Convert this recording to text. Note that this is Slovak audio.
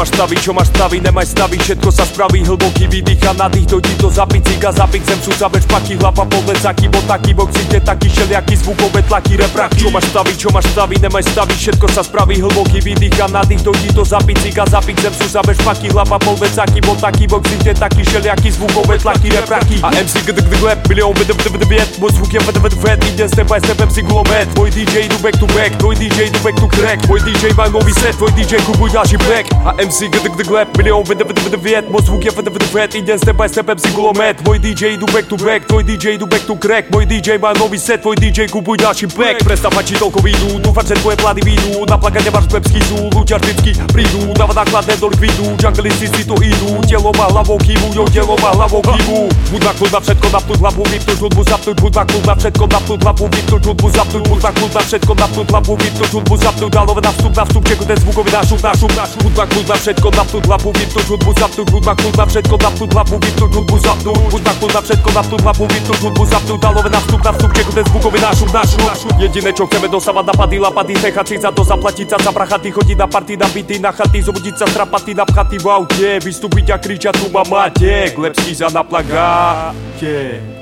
máš stavy, čo máš stavy, nemaj stavy Všetko sa spraví, hlboký výdych a nadých Dojdi to zapiť ciga, zapiť zem sú zabeč paky Hlava povec, aký bo taký bok si taký všelijaký zvukové tlaky Reprak, čo máš stavy, čo máš stavy, nemaj stavy Všetko sa spraví, hlboký výdych a nadých Dojdi to zapiť ciga, zapiť zem sú zabeč paky Hlava povec, aký bo taký bok si taký všelijaký zvukové tlaky Repraky. A MC gd gd gleb, milión vd vd vd viet Môj zvuk je vd vd vd, ide step by step MC gulomet. Môj DJ idú back to back, tvoj DJ idú back to crack. Môj DJ má nový set, tvoj DJ kupuj ďalší back A MC gd gd gleb, milión vd vd vd viet Môj zvuk je vd vd vd, ide step by step MC gulomet. Môj DJ idú back to back, tvoj DJ idú back to crack. Môj DJ má nový set, tvoj DJ kupuj ďalší back. Prestav či toľko výjdu, dúfam, že tvoje plány výjdu Na plakate máš webský sú, ľudia vždycky prídu. Dáva nákladné do likvidu, junglisti si tu idú Telo má hlavou kývu, jo telo má hlavou kývu. Buď na kľud na všetko napnúť hlavu, vypnúť hudbu, zapnúť buď na kľud na všetko napnúť hlavu, vypnúť hudbu, zapnúť buď na kľud na všetko napnúť hlavu, vypnúť hudbu, zapnúť dalové na vstup, na vstup, čeku ten zvukový nášup, nášup, nášup. Buď na kľud na všetko napnúť hlavu, vypnúť hudbu, zapnúť buď na kľud na všetko napnúť hlavu, vypnúť hudbu, zapnúť buď na kľud na všetko napnúť hlavu, vypnúť hudbu, zapnúť dalové na vstup, na vstup, čeku ten zvukový nášup, nášup Jediné čo chceme dosávať napady, lapady, nechať si za to zaplatiť sa za prachaty, chodiť na party, na byty, na chaty, zobudiť sa strapaty, na pchaty v aute, vystúpiť a kričať tu ma máte, Glebský za na plagáte.